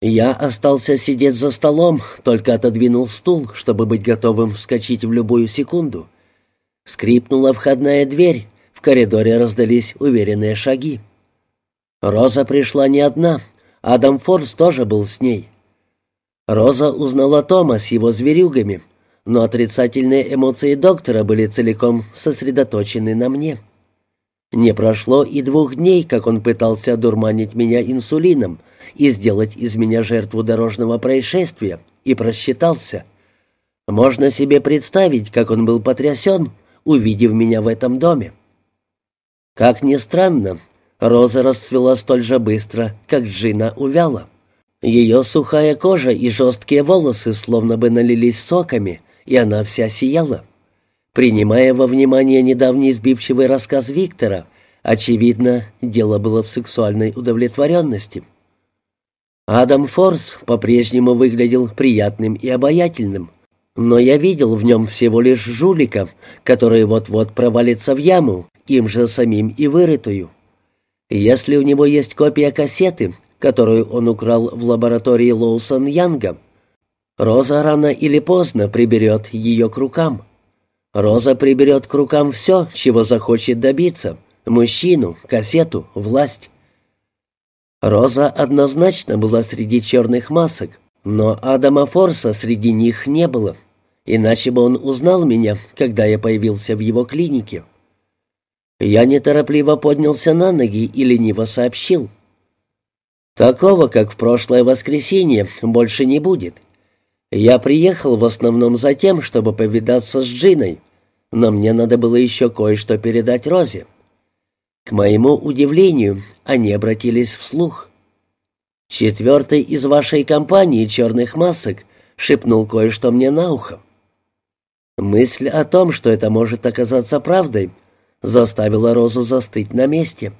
Я остался сидеть за столом, только отодвинул стул, чтобы быть готовым вскочить в любую секунду. Скрипнула входная дверь, в коридоре раздались уверенные шаги. Роза пришла не одна, Адам Форс тоже был с ней. Роза узнала Тома с его зверюгами, но отрицательные эмоции доктора были целиком сосредоточены на мне. Не прошло и двух дней, как он пытался одурманить меня инсулином и сделать из меня жертву дорожного происшествия, и просчитался. Можно себе представить, как он был потрясен, увидев меня в этом доме. Как ни странно, Роза расцвела столь же быстро, как Джина увяла. Ее сухая кожа и жесткие волосы словно бы налились соками, и она вся сияла. Принимая во внимание недавний сбивчивый рассказ Виктора, очевидно, дело было в сексуальной удовлетворенности. Адам Форс по-прежнему выглядел приятным и обаятельным, но я видел в нем всего лишь жулика, который вот-вот провалится в яму, им же самим и вырытую. Если у него есть копия кассеты, которую он украл в лаборатории Лоусон Янга, Роза рано или поздно приберет ее к рукам. Роза приберет к рукам все, чего захочет добиться — мужчину, кассету, власть. Роза однозначно была среди черных масок, но Адама Форса среди них не было, иначе бы он узнал меня, когда я появился в его клинике. Я неторопливо поднялся на ноги и лениво сообщил. «Такого, как в прошлое воскресенье, больше не будет. Я приехал в основном за тем, чтобы повидаться с Джиной, но мне надо было еще кое-что передать Розе». К моему удивлению, они обратились вслух. «Четвертый из вашей компании черных масок шепнул кое-что мне на ухо. Мысль о том, что это может оказаться правдой, заставила Розу застыть на месте.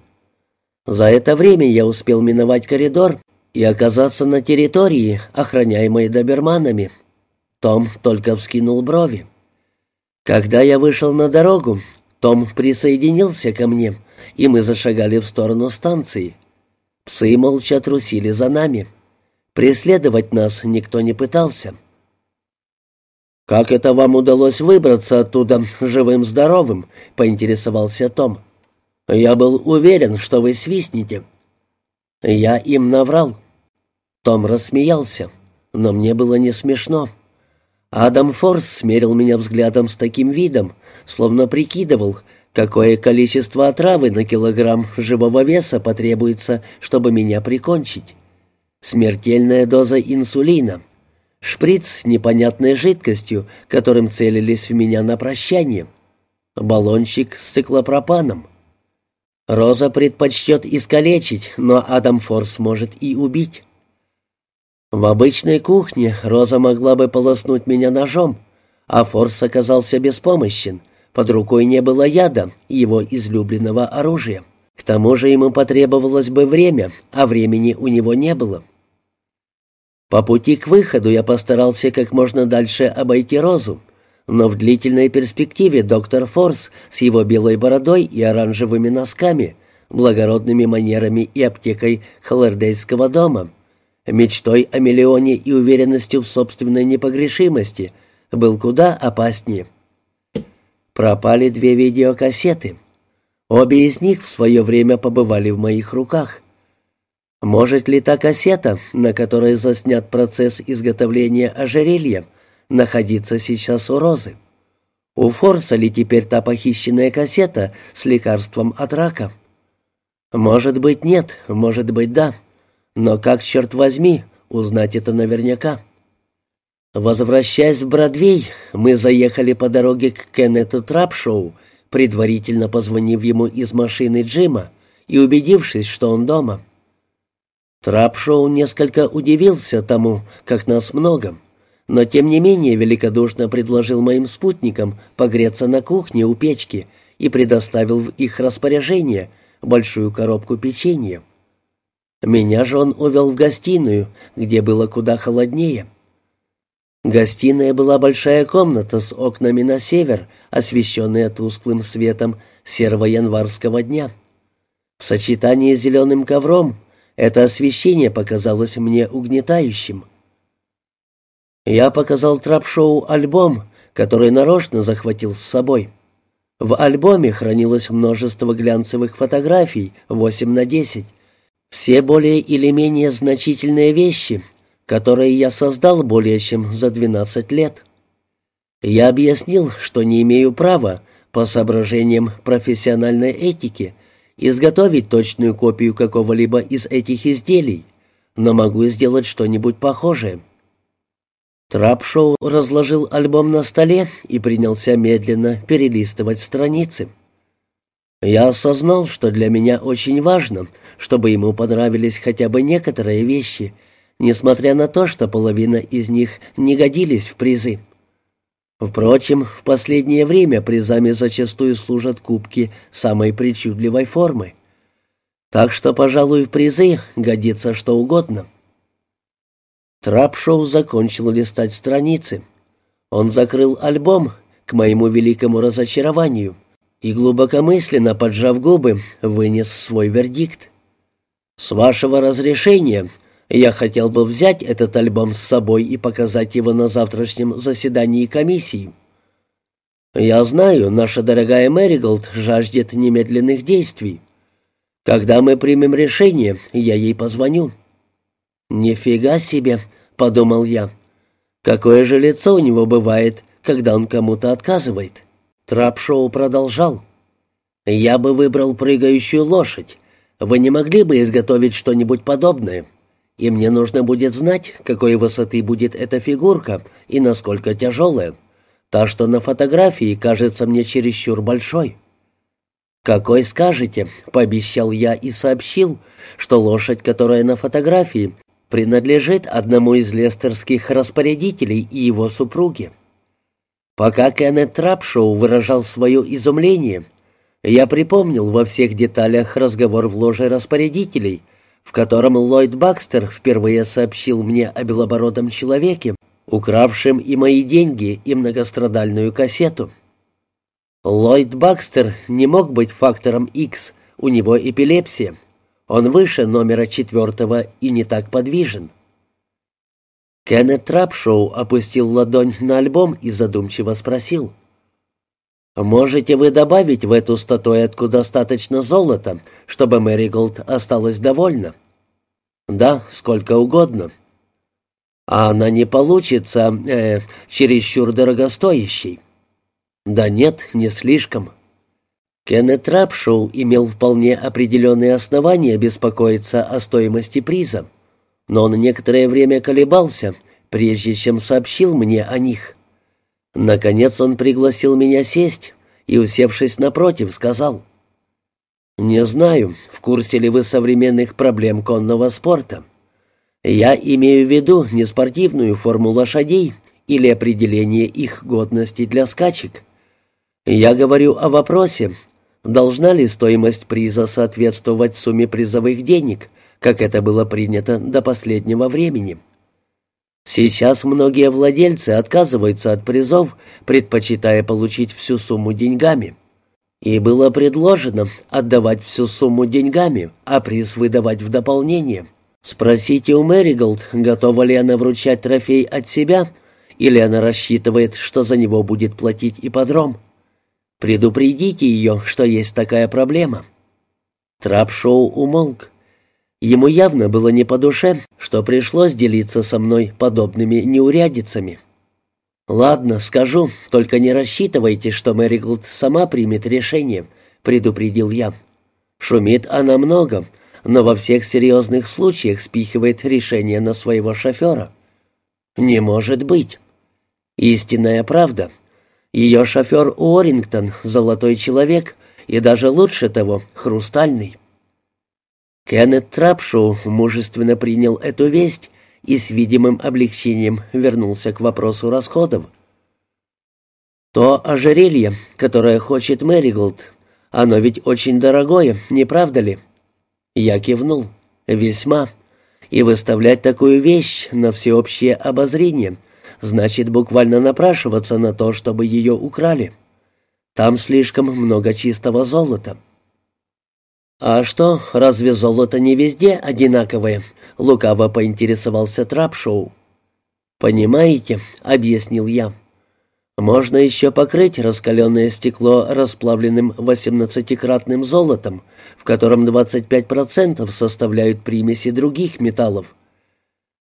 За это время я успел миновать коридор и оказаться на территории, охраняемой доберманами. Том только вскинул брови. Когда я вышел на дорогу, Том присоединился ко мне, и мы зашагали в сторону станции. Псы молча трусили за нами. Преследовать нас никто не пытался. «Как это вам удалось выбраться оттуда живым-здоровым?» — поинтересовался Том. «Я был уверен, что вы свистнете». Я им наврал. Том рассмеялся, но мне было не смешно. Адам Форс смерил меня взглядом с таким видом, словно прикидывал, какое количество отравы на килограмм живого веса потребуется, чтобы меня прикончить. Смертельная доза инсулина — Шприц с непонятной жидкостью, которым целились в меня на прощание. Баллончик с циклопропаном. Роза предпочтет искалечить, но Адам Форс может и убить. В обычной кухне Роза могла бы полоснуть меня ножом, а Форс оказался беспомощен. Под рукой не было яда, его излюбленного оружия. К тому же ему потребовалось бы время, а времени у него не было. По пути к выходу я постарался как можно дальше обойти Розу, но в длительной перспективе доктор Форс с его белой бородой и оранжевыми носками, благородными манерами и аптекой Холлердейского дома, мечтой о миллионе и уверенностью в собственной непогрешимости, был куда опаснее. Пропали две видеокассеты. Обе из них в свое время побывали в моих руках. Может ли та кассета, на которой заснят процесс изготовления ожерелья, находиться сейчас у Розы? У Форса ли теперь та похищенная кассета с лекарством от рака? Может быть, нет, может быть, да. Но как, черт возьми, узнать это наверняка? Возвращаясь в Бродвей, мы заехали по дороге к Кеннету Трапшоу, предварительно позвонив ему из машины Джима и убедившись, что он дома. Трапшоу несколько удивился тому, как нас много, но тем не менее великодушно предложил моим спутникам погреться на кухне у печки и предоставил в их распоряжение большую коробку печенья. Меня же он увел в гостиную, где было куда холоднее. Гостиная была большая комната с окнами на север, освещенная тусклым светом серого январского дня. В сочетании с зеленым ковром Это освещение показалось мне угнетающим. Я показал трап-шоу альбом, который нарочно захватил с собой. В альбоме хранилось множество глянцевых фотографий, 8 на 10. Все более или менее значительные вещи, которые я создал более чем за 12 лет. Я объяснил, что не имею права, по соображениям профессиональной этики, изготовить точную копию какого-либо из этих изделий, но могу сделать что-нибудь похожее. Трапшоу разложил альбом на столе и принялся медленно перелистывать страницы. Я осознал, что для меня очень важно, чтобы ему понравились хотя бы некоторые вещи, несмотря на то, что половина из них не годились в призы. Впрочем, в последнее время призами зачастую служат кубки самой причудливой формы. Так что, пожалуй, в призы годится что угодно. Трапшоу закончил листать страницы. Он закрыл альбом, к моему великому разочарованию, и, глубокомысленно поджав губы, вынес свой вердикт. «С вашего разрешения я хотел бы взять этот альбом с собой и показать его на завтрашнем заседании комиссии. Я знаю, наша дорогая Мэриголд жаждет немедленных действий. Когда мы примем решение, я ей позвоню». «Нифига себе», — подумал я. «Какое же лицо у него бывает, когда он кому-то отказывает?» Трап-шоу продолжал. «Я бы выбрал прыгающую лошадь. Вы не могли бы изготовить что-нибудь подобное?» И мне нужно будет знать, какой высоты будет эта фигурка и насколько тяжелая. Та, что на фотографии, кажется мне чересчур большой. «Какой скажете?» — пообещал я и сообщил, что лошадь, которая на фотографии, принадлежит одному из лестерских распорядителей и его супруге. Пока Кеннет Трапшоу выражал свое изумление, я припомнил во всех деталях разговор в ложе распорядителей — в котором Ллойд Бакстер впервые сообщил мне о белобородом человеке, укравшем и мои деньги, и многострадальную кассету. Ллойд Бакстер не мог быть фактором X, у него эпилепсия. Он выше номера четвертого и не так подвижен. Кеннет Трапшоу опустил ладонь на альбом и задумчиво спросил. «Можете вы добавить в эту статуэтку достаточно золота, чтобы Мэри Голд осталась довольна?» «Да, сколько угодно». «А она не получится э, чересчур дорогостоящей?» «Да нет, не слишком». Кеннет Рапшоу имел вполне определенные основания беспокоиться о стоимости приза, но он некоторое время колебался, прежде чем сообщил мне о них. Наконец он пригласил меня сесть и, усевшись напротив, сказал, «Не знаю, в курсе ли вы современных проблем конного спорта. Я имею в виду не спортивную форму лошадей или определение их годности для скачек. Я говорю о вопросе, должна ли стоимость приза соответствовать сумме призовых денег, как это было принято до последнего времени». Сейчас многие владельцы отказываются от призов, предпочитая получить всю сумму деньгами. И было предложено отдавать всю сумму деньгами, а приз выдавать в дополнение. Спросите у Мэриголд, готова ли она вручать трофей от себя, или она рассчитывает, что за него будет платить ипподром. Предупредите ее, что есть такая проблема. Трап-шоу умолк. Ему явно было не по душе, что пришлось делиться со мной подобными неурядицами. «Ладно, скажу, только не рассчитывайте, что Мэриголд сама примет решение», — предупредил я. «Шумит она много, но во всех серьезных случаях спихивает решение на своего шофера». «Не может быть». «Истинная правда. Ее шофер Уоррингтон — золотой человек, и даже лучше того — хрустальный». Кеннет Трапшоу мужественно принял эту весть и с видимым облегчением вернулся к вопросу расходов. «То ожерелье, которое хочет Мэриголд, оно ведь очень дорогое, не правда ли?» Я кивнул. «Весьма. И выставлять такую вещь на всеобщее обозрение значит буквально напрашиваться на то, чтобы ее украли. Там слишком много чистого золота». «А что, разве золото не везде одинаковое?» — лукаво поинтересовался Трапшоу. «Понимаете», — объяснил я, — «можно еще покрыть раскаленное стекло расплавленным восемнадцатикратным золотом, в котором 25% составляют примеси других металлов.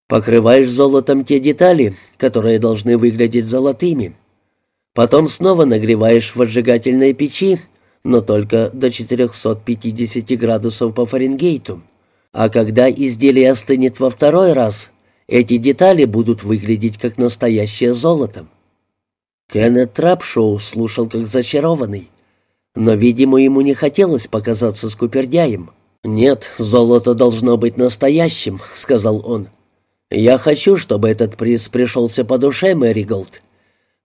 Покрываешь золотом те детали, которые должны выглядеть золотыми. Потом снова нагреваешь в отжигательной печи, но только до 450 градусов по Фаренгейту. А когда изделие остынет во второй раз, эти детали будут выглядеть как настоящее золото. Кеннет Трапшоу слушал как зачарованный. Но, видимо, ему не хотелось показаться скупердяем. «Нет, золото должно быть настоящим», — сказал он. «Я хочу, чтобы этот приз пришелся по душе, Мэри Голд.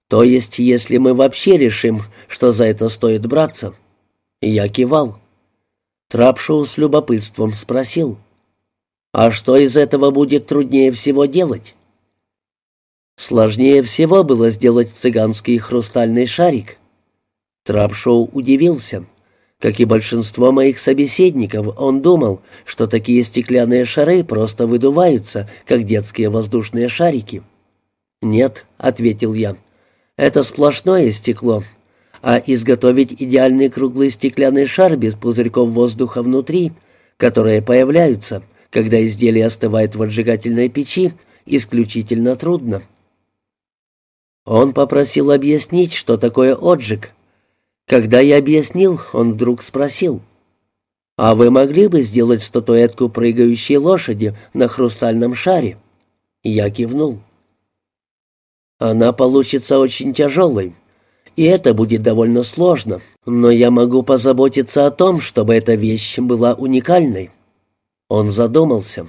То есть, если мы вообще решим, что за это стоит браться». Я кивал. Трапшоу с любопытством спросил. «А что из этого будет труднее всего делать?» Сложнее всего было сделать цыганский хрустальный шарик. Трапшоу удивился. Как и большинство моих собеседников, он думал, что такие стеклянные шары просто выдуваются, как детские воздушные шарики. «Нет», — ответил я, — «это сплошное стекло, а изготовить идеальный круглый стеклянный шар без пузырьков воздуха внутри, которые появляются, когда изделие остывает в отжигательной печи, исключительно трудно». Он попросил объяснить, что такое отжиг, когда я объяснил, он вдруг спросил, «А вы могли бы сделать статуэтку прыгающей лошади на хрустальном шаре?» Я кивнул. «Она получится очень тяжелой, и это будет довольно сложно, но я могу позаботиться о том, чтобы эта вещь была уникальной». Он задумался,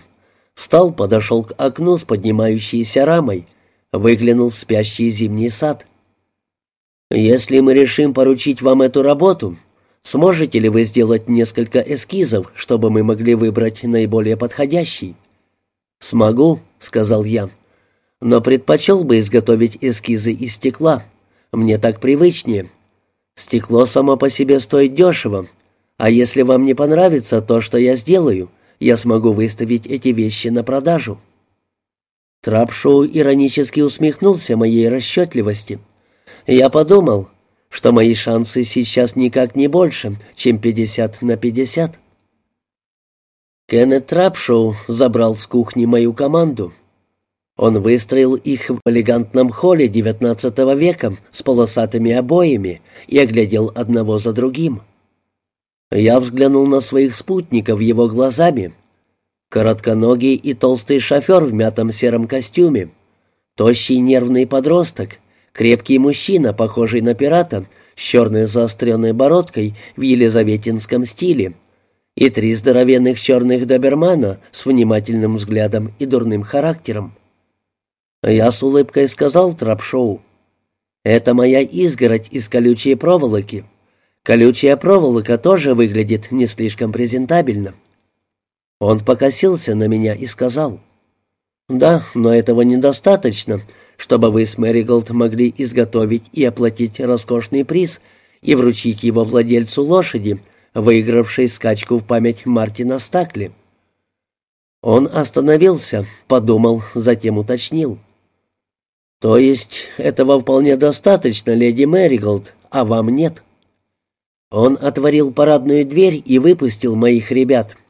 встал, подошел к окну с поднимающейся рамой, выглянул в спящий зимний сад — если мы решим поручить вам эту работу, сможете ли вы сделать несколько эскизов, чтобы мы могли выбрать наиболее подходящий? Смогу, сказал я. Но предпочел бы изготовить эскизы из стекла. Мне так привычнее. Стекло само по себе стоит дешево, а если вам не понравится то, что я сделаю, я смогу выставить эти вещи на продажу. Трапшоу иронически усмехнулся моей расчетливости. Я подумал, что мои шансы сейчас никак не больше, чем 50 на 50. Кеннет Трапшоу забрал с кухни мою команду. Он выстроил их в элегантном холле XIX века с полосатыми обоями и оглядел одного за другим. Я взглянул на своих спутников его глазами. Коротконогий и толстый шофер в мятом сером костюме, тощий нервный подросток, Крепкий мужчина, похожий на пирата, с черной заостренной бородкой в елизаветинском стиле, и три здоровенных черных добермана с внимательным взглядом и дурным характером. Я с улыбкой сказал Трапшоу, «Это моя изгородь из колючей проволоки. Колючая проволока тоже выглядит не слишком презентабельно». Он покосился на меня и сказал, «Да, но этого недостаточно, чтобы вы с Мэриголд могли изготовить и оплатить роскошный приз и вручить его владельцу лошади, выигравшей скачку в память Мартина Стакли. Он остановился, подумал, затем уточнил. «То есть этого вполне достаточно, леди Мэриголд, а вам нет?» Он отворил парадную дверь и выпустил моих ребят —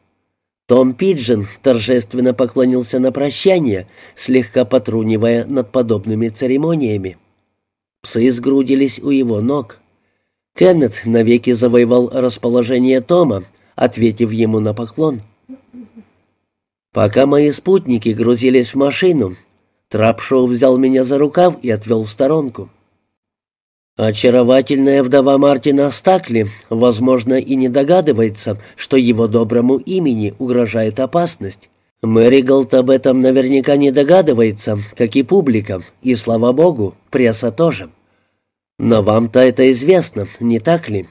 том Пиджин торжественно поклонился на прощание, слегка потрунивая над подобными церемониями. Псы сгрудились у его ног. Кеннет навеки завоевал расположение Тома, ответив ему на поклон. Пока мои спутники грузились в машину, Трапшоу взял меня за рукав и отвел в сторонку. Очаровательная вдова Мартина Стакли, возможно, и не догадывается, что его доброму имени угрожает опасность. Мэри Голд об этом наверняка не догадывается, как и публика, и, слава богу, пресса тоже. Но вам-то это известно, не так ли?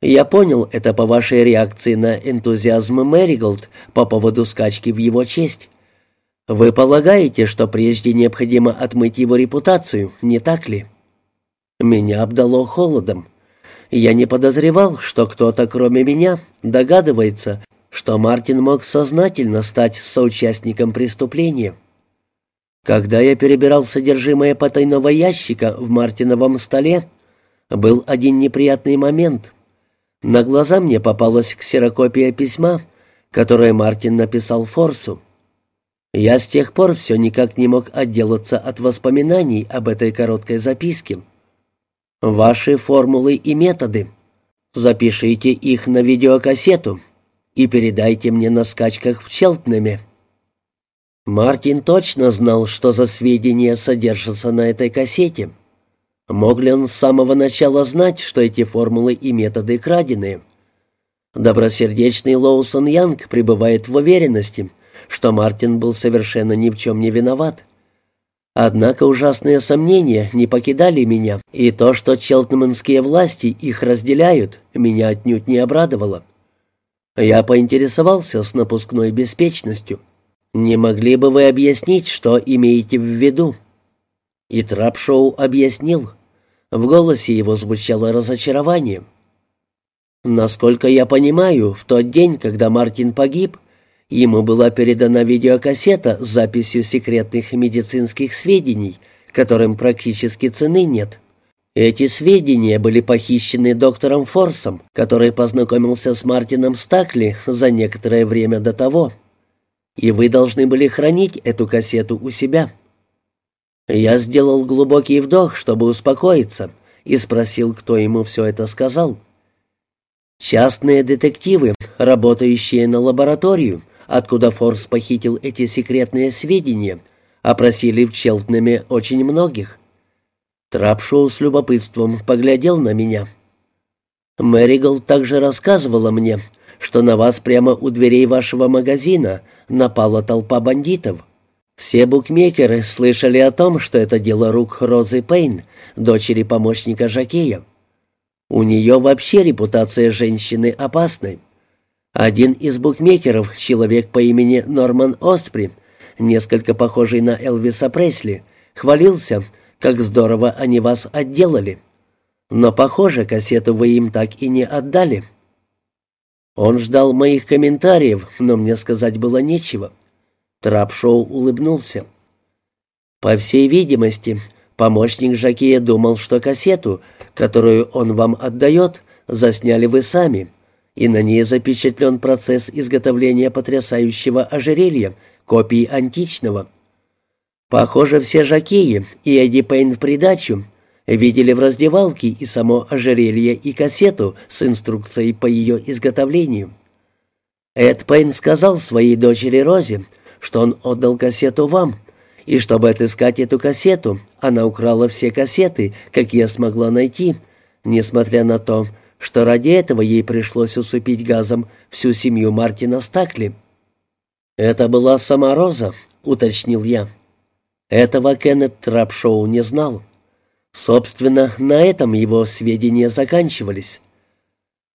Я понял это по вашей реакции на энтузиазм Мэри Голд по поводу скачки в его честь. Вы полагаете, что прежде необходимо отмыть его репутацию, не так ли?» Меня обдало холодом. Я не подозревал, что кто-то, кроме меня, догадывается, что Мартин мог сознательно стать соучастником преступления. Когда я перебирал содержимое потайного ящика в Мартиновом столе, был один неприятный момент. На глаза мне попалась ксерокопия письма, которое Мартин написал Форсу. Я с тех пор все никак не мог отделаться от воспоминаний об этой короткой записке. Ваши формулы и методы. Запишите их на видеокассету и передайте мне на скачках в Челтнеме. Мартин точно знал, что за сведения содержатся на этой кассете. Мог ли он с самого начала знать, что эти формулы и методы краденые? Добросердечный Лоусон Янг пребывает в уверенности, что Мартин был совершенно ни в чем не виноват. Однако ужасные сомнения не покидали меня, и то, что челтманские власти их разделяют, меня отнюдь не обрадовало. Я поинтересовался с напускной беспечностью. «Не могли бы вы объяснить, что имеете в виду?» И Трапшоу объяснил. В голосе его звучало разочарование. Насколько я понимаю, в тот день, когда Мартин погиб, ему была передана видеокассета с записью секретных медицинских сведений, которым практически цены нет. Эти сведения были похищены доктором Форсом, который познакомился с Мартином Стакли за некоторое время до того. И вы должны были хранить эту кассету у себя. Я сделал глубокий вдох, чтобы успокоиться, и спросил, кто ему все это сказал. Частные детективы, работающие на лабораторию, откуда Форс похитил эти секретные сведения, опросили в Челтнеме очень многих. Трапшоу с любопытством поглядел на меня. Мэригл также рассказывала мне, что на вас прямо у дверей вашего магазина напала толпа бандитов. Все букмекеры слышали о том, что это дело рук Розы Пейн, дочери помощника Жакея. У нее вообще репутация женщины опасной. Один из букмекеров, человек по имени Норман Оспри, несколько похожий на Элвиса Пресли, хвалился, как здорово они вас отделали. Но, похоже, кассету вы им так и не отдали. Он ждал моих комментариев, но мне сказать было нечего. Трапшоу улыбнулся. По всей видимости, помощник Жакея думал, что кассету, которую он вам отдает, засняли вы сами, и на ней запечатлен процесс изготовления потрясающего ожерелья, копии античного. Похоже, все Жакеи и Эдди Пейн в придачу видели в раздевалке и само ожерелье, и кассету с инструкцией по ее изготовлению. Эд Пейн сказал своей дочери Розе, что он отдал кассету вам, и чтобы отыскать эту кассету, она украла все кассеты, какие смогла найти, несмотря на то, что ради этого ей пришлось усыпить газом всю семью Мартина Стакли. «Это была сама Роза», — уточнил я. Этого Кеннет Трапшоу не знал. Собственно, на этом его сведения заканчивались.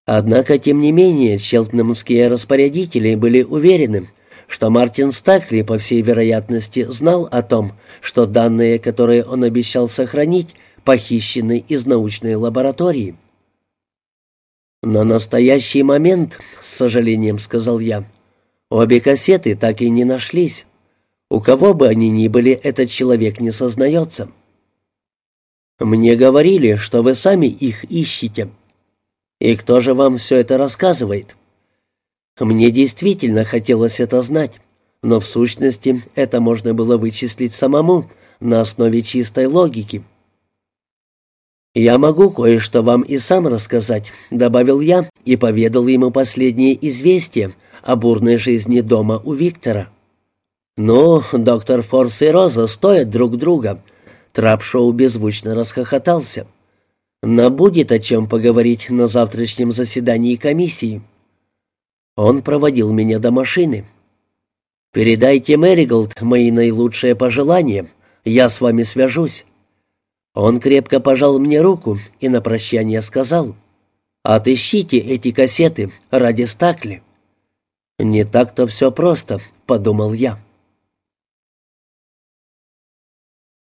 Однако, тем не менее, челтнамские распорядители были уверены, что Мартин Стакли, по всей вероятности, знал о том, что данные, которые он обещал сохранить, похищены из научной лаборатории. «На настоящий момент, с сожалением сказал я, обе кассеты так и не нашлись. У кого бы они ни были, этот человек не сознается». «Мне говорили, что вы сами их ищете. И кто же вам все это рассказывает?» Мне действительно хотелось это знать, но в сущности это можно было вычислить самому на основе чистой логики. «Я могу кое-что вам и сам рассказать», — добавил я и поведал ему последние известия о бурной жизни дома у Виктора. «Ну, доктор Форс и Роза стоят друг друга», — Трапшоу беззвучно расхохотался. «Но будет о чем поговорить на завтрашнем заседании комиссии». Он проводил меня до машины. «Передайте Мэриголд мои наилучшие пожелания. Я с вами свяжусь». Он крепко пожал мне руку и на прощание сказал, «Отыщите эти кассеты ради Стакли». «Не так-то все просто», — подумал я.